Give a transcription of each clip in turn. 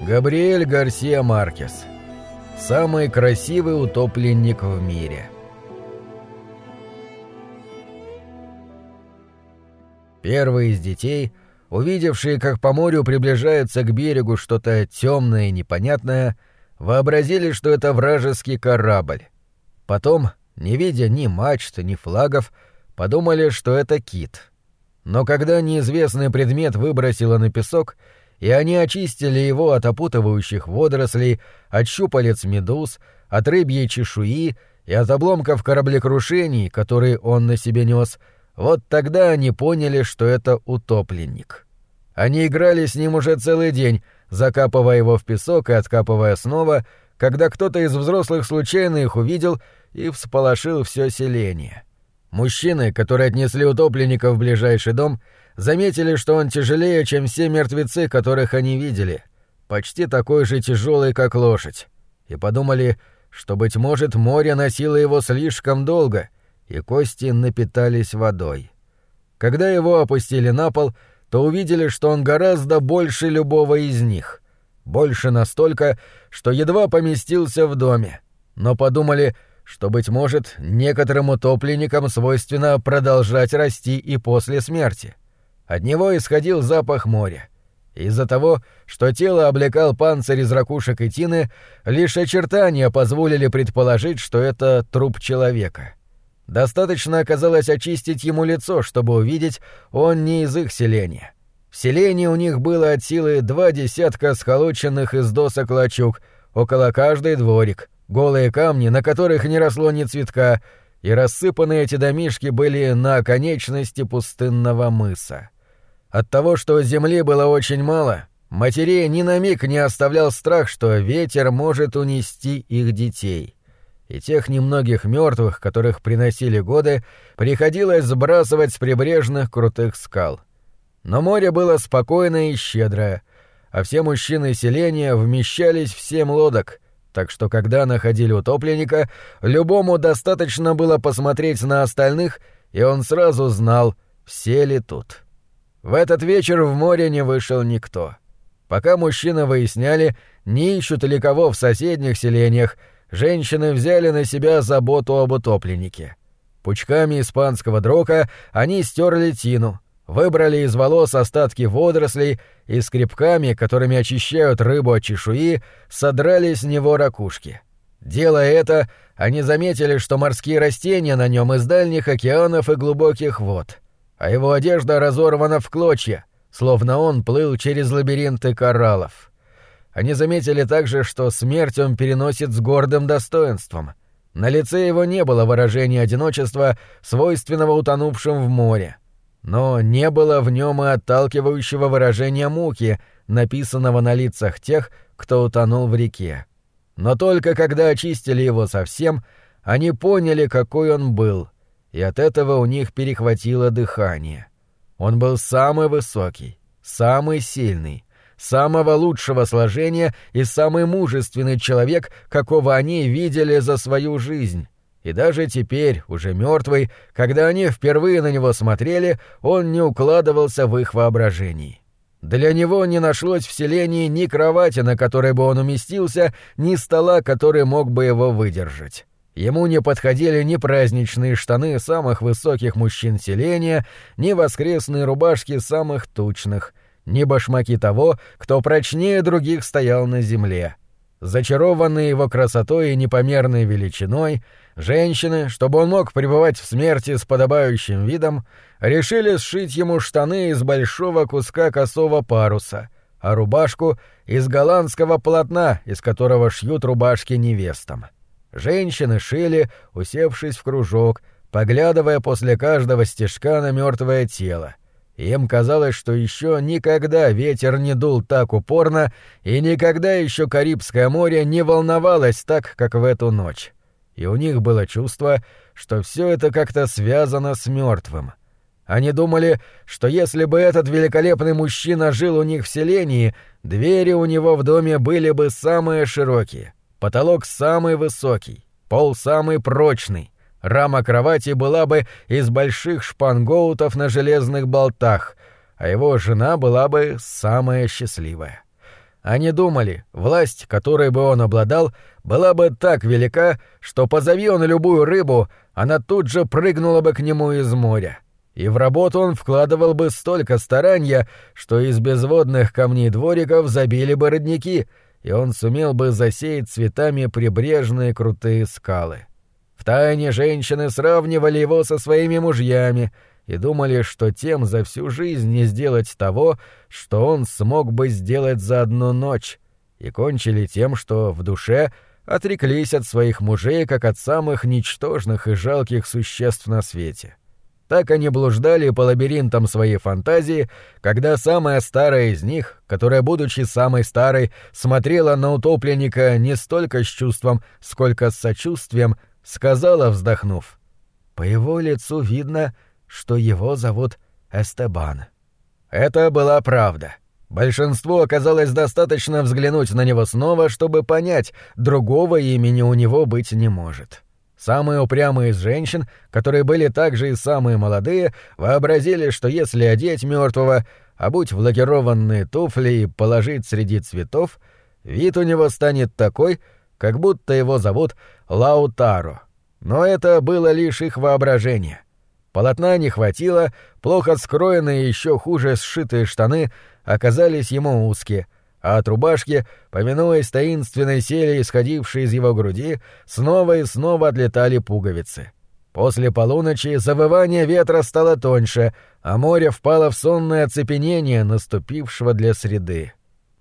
Габриэль Гарсия Маркес. Самый красивый утопленник в мире. Первый из детей, увидевшие, как по морю приближается к берегу что-то темное и непонятное, вообразили, что это вражеский корабль. Потом, не видя ни мачт, ни флагов, подумали, что это кит. Но когда неизвестный предмет выбросило на песок — и они очистили его от опутывающих водорослей, от щупалец медуз, от рыбьей чешуи и от обломков кораблекрушений, которые он на себе нес, вот тогда они поняли, что это утопленник. Они играли с ним уже целый день, закапывая его в песок и откапывая снова, когда кто-то из взрослых случайно их увидел и всполошил все селение. Мужчины, которые отнесли утопленника в ближайший дом, заметили, что он тяжелее, чем все мертвецы, которых они видели, почти такой же тяжелый, как лошадь, и подумали, что, быть может, море носило его слишком долго, и кости напитались водой. Когда его опустили на пол, то увидели, что он гораздо больше любого из них. Больше настолько, что едва поместился в доме. Но подумали, что, быть может, некоторым утопленникам свойственно продолжать расти и после смерти. От него исходил запах моря. Из-за того, что тело облекал панцирь из ракушек и тины, лишь очертания позволили предположить, что это труп человека. Достаточно оказалось очистить ему лицо, чтобы увидеть, он не из их селения. В селении у них было от силы два десятка сколоченных из досок лачуг, около каждой дворик, голые камни, на которых не росло ни цветка, и рассыпанные эти домишки были на оконечности пустынного мыса. От того, что земли было очень мало, матерей ни на миг не оставлял страх, что ветер может унести их детей. И тех немногих мертвых, которых приносили годы, приходилось сбрасывать с прибрежных крутых скал. Но море было спокойное и щедрое, а все мужчины селения вмещались в семь лодок, так что когда находили утопленника, любому достаточно было посмотреть на остальных, и он сразу знал, все ли тут. В этот вечер в море не вышел никто. Пока мужчины выясняли, не ищут ли кого в соседних селениях, женщины взяли на себя заботу об утопленнике. Пучками испанского дрока они стерли тину, выбрали из волос остатки водорослей и скребками, которыми очищают рыбу от чешуи, содрали с него ракушки. Делая это, они заметили, что морские растения на нем из дальних океанов и глубоких вод — а его одежда разорвана в клочья, словно он плыл через лабиринты кораллов. Они заметили также, что смерть он переносит с гордым достоинством. На лице его не было выражения одиночества, свойственного утонувшим в море. Но не было в нем и отталкивающего выражения муки, написанного на лицах тех, кто утонул в реке. Но только когда очистили его совсем, они поняли, какой он был — и от этого у них перехватило дыхание. Он был самый высокий, самый сильный, самого лучшего сложения и самый мужественный человек, какого они видели за свою жизнь. И даже теперь, уже мертвый, когда они впервые на него смотрели, он не укладывался в их воображении. Для него не нашлось в селении ни кровати, на которой бы он уместился, ни стола, который мог бы его выдержать. Ему не подходили ни праздничные штаны самых высоких мужчин селения, ни воскресные рубашки самых тучных, ни башмаки того, кто прочнее других стоял на земле. Зачарованные его красотой и непомерной величиной, женщины, чтобы он мог пребывать в смерти с подобающим видом, решили сшить ему штаны из большого куска косого паруса, а рубашку — из голландского полотна, из которого шьют рубашки невестам. Женщины шили, усевшись в кружок, поглядывая после каждого стежка на мертвое тело. Им казалось, что еще никогда ветер не дул так упорно, и никогда еще Карибское море не волновалось так, как в эту ночь. И у них было чувство, что все это как-то связано с мертвым. Они думали, что если бы этот великолепный мужчина жил у них в селении, двери у него в доме были бы самые широкие — Потолок самый высокий, пол самый прочный. Рама кровати была бы из больших шпангоутов на железных болтах, а его жена была бы самая счастливая. Они думали, власть, которой бы он обладал, была бы так велика, что позови он любую рыбу, она тут же прыгнула бы к нему из моря. И в работу он вкладывал бы столько старания, что из безводных камней двориков забили бы родники, и он сумел бы засеять цветами прибрежные крутые скалы. Втайне женщины сравнивали его со своими мужьями — и думали, что тем за всю жизнь не сделать того, что он смог бы сделать за одну ночь, и кончили тем, что в душе отреклись от своих мужей, как от самых ничтожных и жалких существ на свете. Так они блуждали по лабиринтам своей фантазии, когда самая старая из них, которая, будучи самой старой, смотрела на утопленника не столько с чувством, сколько с сочувствием, сказала, вздохнув, «По его лицу видно, — что его зовут Эстебан. Это была правда. Большинству оказалось достаточно взглянуть на него снова, чтобы понять, другого имени у него быть не может. Самые упрямые из женщин, которые были также и самые молодые, вообразили, что если одеть мертвого, обуть в лакированные туфли и положить среди цветов, вид у него станет такой, как будто его зовут Лаутаро. Но это было лишь их воображение — Полотна не хватило, плохо скроенные и еще хуже сшитые штаны оказались ему узкие, а от рубашки, поминуясь таинственной сели, исходившей из его груди, снова и снова отлетали пуговицы. После полуночи завывание ветра стало тоньше, а море впало в сонное оцепенение наступившего для среды.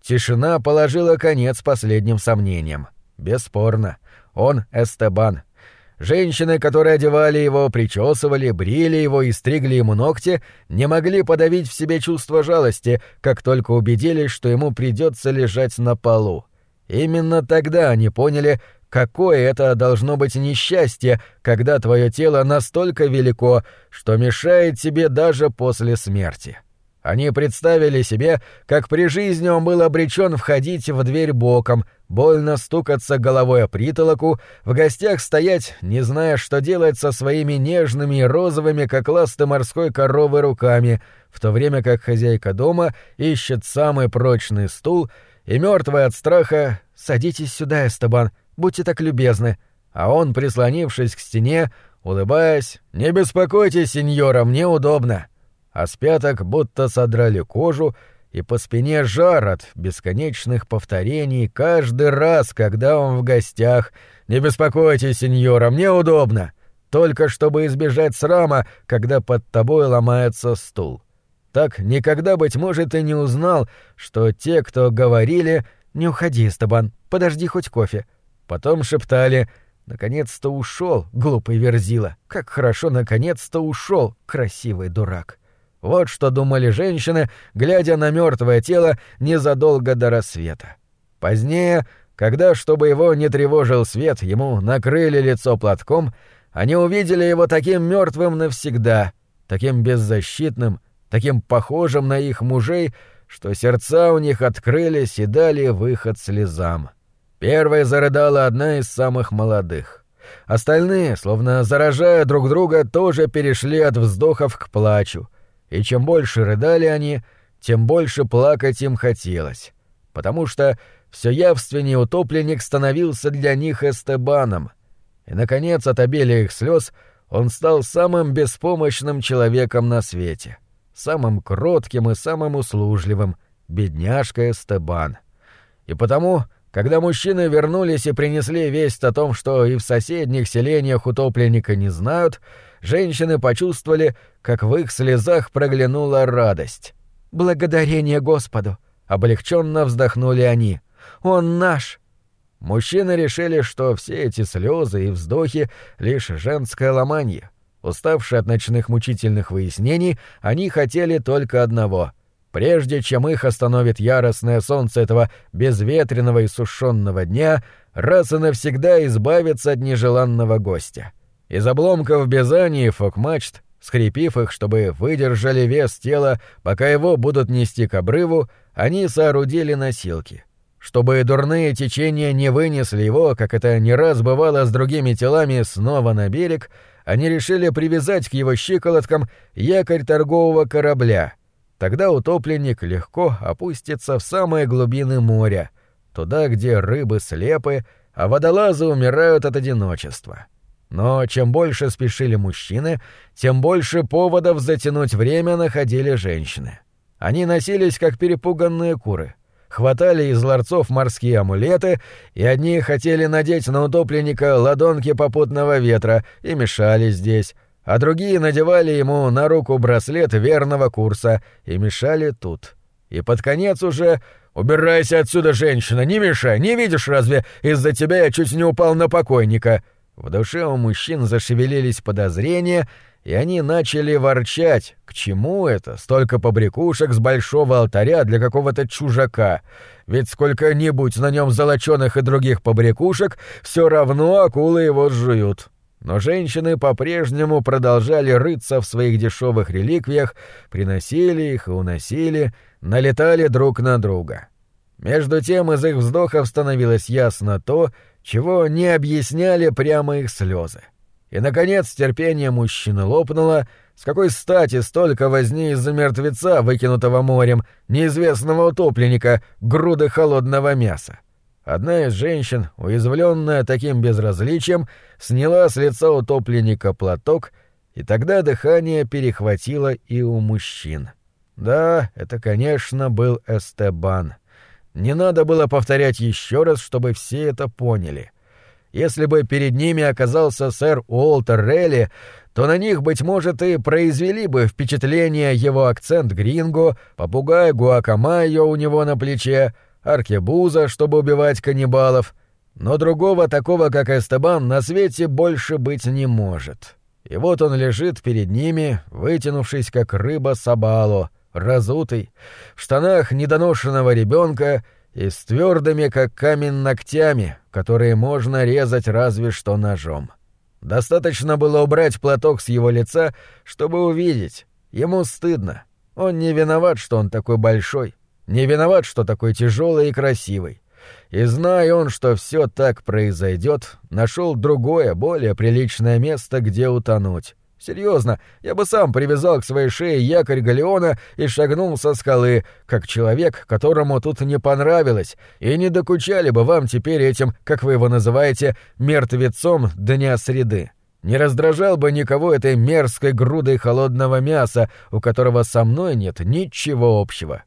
Тишина положила конец последним сомнениям. Бесспорно, он Эстебан — Женщины, которые одевали его, причесывали, брили его и стригли ему ногти, не могли подавить в себе чувство жалости, как только убедились, что ему придется лежать на полу. Именно тогда они поняли, какое это должно быть несчастье, когда твое тело настолько велико, что мешает тебе даже после смерти. Они представили себе, как при жизни он был обречен входить в дверь боком, больно стукаться головой о притолоку, в гостях стоять, не зная, что делать со своими нежными и розовыми, как ласты морской коровы, руками, в то время как хозяйка дома ищет самый прочный стул, и мертвый от страха «Садитесь сюда, Эстебан, будьте так любезны», а он, прислонившись к стене, улыбаясь «Не беспокойтесь, сеньора, мне удобно» а с пяток будто содрали кожу, и по спине жар от бесконечных повторений каждый раз, когда он в гостях. «Не беспокойтесь, сеньора, мне удобно!» Только чтобы избежать срама, когда под тобой ломается стул. Так никогда, быть может, и не узнал, что те, кто говорили «Не уходи, Эстебан, подожди хоть кофе». Потом шептали «Наконец-то ушел, глупый верзила! Как хорошо наконец-то ушел, красивый дурак!» Вот что думали женщины, глядя на мертвое тело незадолго до рассвета. Позднее, когда, чтобы его не тревожил свет, ему накрыли лицо платком, они увидели его таким мертвым навсегда, таким беззащитным, таким похожим на их мужей, что сердца у них открылись и дали выход слезам. Первой зарыдала одна из самых молодых. Остальные, словно заражая друг друга, тоже перешли от вздохов к плачу — и чем больше рыдали они, тем больше плакать им хотелось, потому что все явственнее утопленник становился для них Эстебаном, и, наконец, от обилия их слез он стал самым беспомощным человеком на свете, самым кротким и самым услужливым, бедняжка Эстебан. И потому когда мужчины вернулись и принесли весть о том, что и в соседних селениях утопленника не знают, женщины почувствовали, как в их слезах проглянула радость. «Благодарение Господу!» — облегченно вздохнули они. «Он наш!» Мужчины решили, что все эти слезы и вздохи — лишь женское ломанье. Уставшие от ночных мучительных выяснений, они хотели только одного — Прежде чем их остановит яростное солнце этого безветренного и сушенного дня, раз и навсегда избавиться от нежеланного гостя. Из обломков Бизани фокмачт, скрепив их, чтобы выдержали вес тела, пока его будут нести к обрыву, они соорудили носилки. Чтобы дурные течения не вынесли его, как это не раз бывало с другими телами, снова на берег, они решили привязать к его щиколоткам якорь торгового корабля — тогда утопленник легко опустится в самые глубины моря, туда, где рыбы слепы, а водолазы умирают от одиночества. Но чем больше спешили мужчины, тем больше поводов затянуть время находили женщины. Они носились, как перепуганные куры. Хватали из ларцов морские амулеты, и одни хотели надеть на утопленника ладонки попутного ветра и мешали здесь, а другие надевали ему на руку браслет верного курса и мешали тут. И под конец уже «Убирайся отсюда, женщина, не мешай, не видишь разве? Из-за тебя я чуть не упал на покойника». В душе у мужчин зашевелились подозрения, и они начали ворчать, к чему это, столько побрякушек с большого алтаря для какого-то чужака, ведь сколько-нибудь на нем золоченых и других побрякушек, все равно акулы его сжуют. Но женщины по-прежнему продолжали рыться в своих дешевых реликвиях, приносили их и уносили, налетали друг на друга. Между тем из их вздохов становилось ясно то, чего не объясняли прямо их слезы. И, наконец, терпение мужчины лопнуло, с какой стати столько возни из-за мертвеца, выкинутого морем, неизвестного утопленника, груды холодного мяса. Одна из женщин, уязвленная таким безразличием, сняла с лица утопленника платок, и тогда дыхание перехватило и у мужчин. Да, это, конечно, был Эстебан. Не надо было повторять еще раз, чтобы все это поняли. Если бы перед ними оказался сэр Уолтер Релли, то на них, быть может, и произвели бы впечатление его акцент гринго, попугай Гуакамайо у него на плече, аркебуза, чтобы убивать каннибалов. Но другого такого, как Эстебан, на свете больше быть не может. И вот он лежит перед ними, вытянувшись, как рыба сабало, разутый, в штанах недоношенного ребенка и с твердыми, как камень, ногтями, которые можно резать разве что ножом. Достаточно было убрать платок с его лица, чтобы увидеть. Ему стыдно. Он не виноват, что он такой большой, не виноват, что такой тяжелый и красивый. И зная он, что все так произойдет, нашел другое, более приличное место, где утонуть. Серьезно, я бы сам привязал к своей шее якорь галеона и шагнул со скалы, как человек, которому тут не понравилось, и не докучали бы вам теперь этим, как вы его называете, мертвецом дня среды. Не раздражал бы никого этой мерзкой грудой холодного мяса, у которого со мной нет ничего общего.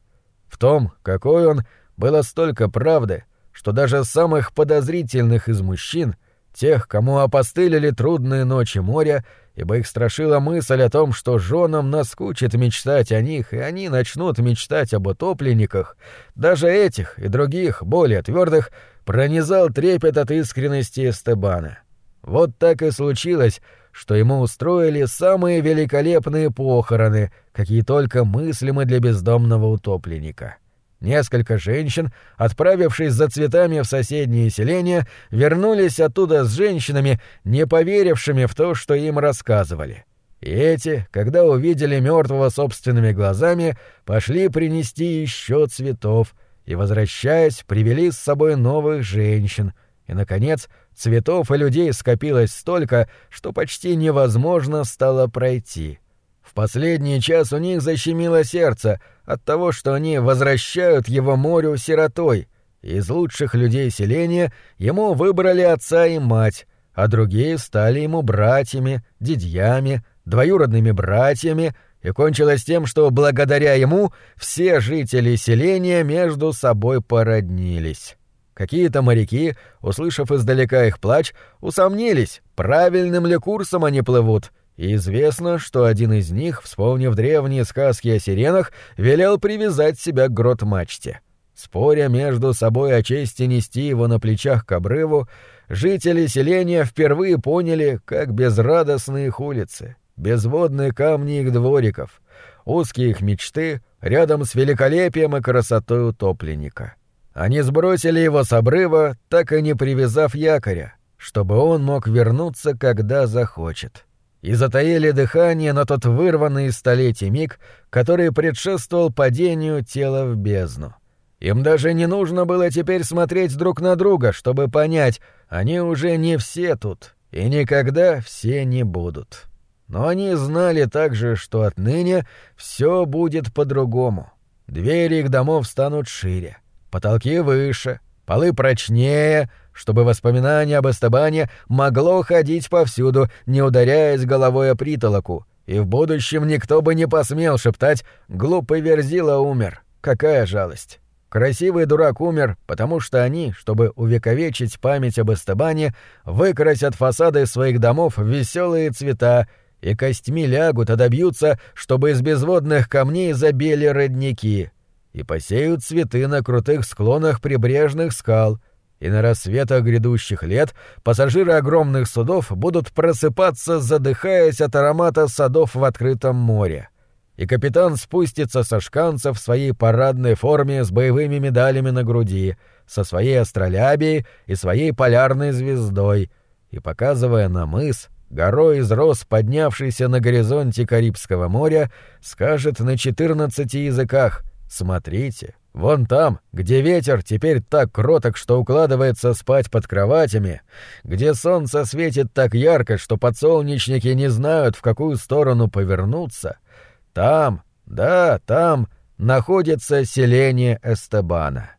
В том, какой он, было столько правды, что даже самых подозрительных из мужчин, тех, кому опостылили трудные ночи моря, ибо их страшила мысль о том, что женам наскучит мечтать о них, и они начнут мечтать об утопленниках, даже этих и других, более твердых, пронизал трепет от искренности Эстебана. Вот так и случилось, что ему устроили самые великолепные похороны, какие только мыслимы для бездомного утопленника. Несколько женщин, отправившись за цветами в соседние селения, вернулись оттуда с женщинами, не поверившими в то, что им рассказывали. И эти, когда увидели мертвого собственными глазами, пошли принести еще цветов и, возвращаясь, привели с собой новых женщин. И, наконец, цветов и людей скопилось столько, что почти невозможно стало пройти. В последний час у них защемило сердце — от того, что они возвращают его морю сиротой. Из лучших людей селения ему выбрали отца и мать, а другие стали ему братьями, дядьями, двоюродными братьями, и кончилось тем, что благодаря ему все жители селения между собой породнились. Какие-то моряки, услышав издалека их плач, усомнились, правильным ли курсом они плывут — и известно, что один из них, вспомнив древние сказки о сиренах, велел привязать себя к грот-мачте. Споря между собой о чести нести его на плечах к обрыву, жители селения впервые поняли, как безрадостны их улицы, безводные камни их двориков, узкие их мечты рядом с великолепием и красотой утопленника. Они сбросили его с обрыва, так и не привязав якоря, чтобы он мог вернуться, когда захочет и затаили дыхание на тот вырванный из столетий миг, который предшествовал падению тела в бездну. Им даже не нужно было теперь смотреть друг на друга, чтобы понять, они уже не все тут, и никогда все не будут. но они знали также, что отныне все будет по-другому. Двери их домов станут шире, потолки выше, полы прочнее, чтобы воспоминание об Эстебане могло ходить повсюду, не ударяясь головой о притолоку, и в будущем никто бы не посмел шептать «глупый Верзила умер». Какая жалость! Красивый дурак умер, потому что они, чтобы увековечить память об Эстебане, выкрасят фасады своих домов в веселые цвета и костьми лягут, а добьются, чтобы из безводных камней забели родники, и посеют цветы на крутых склонах прибрежных скал, и на рассветах грядущих лет пассажиры огромных судов будут просыпаться, задыхаясь от аромата садов в открытом море. И капитан спустится со шканца в своей парадной форме с боевыми медалями на груди, со своей астролябией и своей полярной звездой, и, показывая на мыс, горой из роз, поднявшийся на горизонте Карибского моря, скажет на четырнадцати языках «Смотрите, вон там, где ветер теперь так кроток, что укладывается спать под кроватями, где солнце светит так ярко, что подсолнечники не знают, в какую сторону повернуться, там, да, там находится селение Эстебана.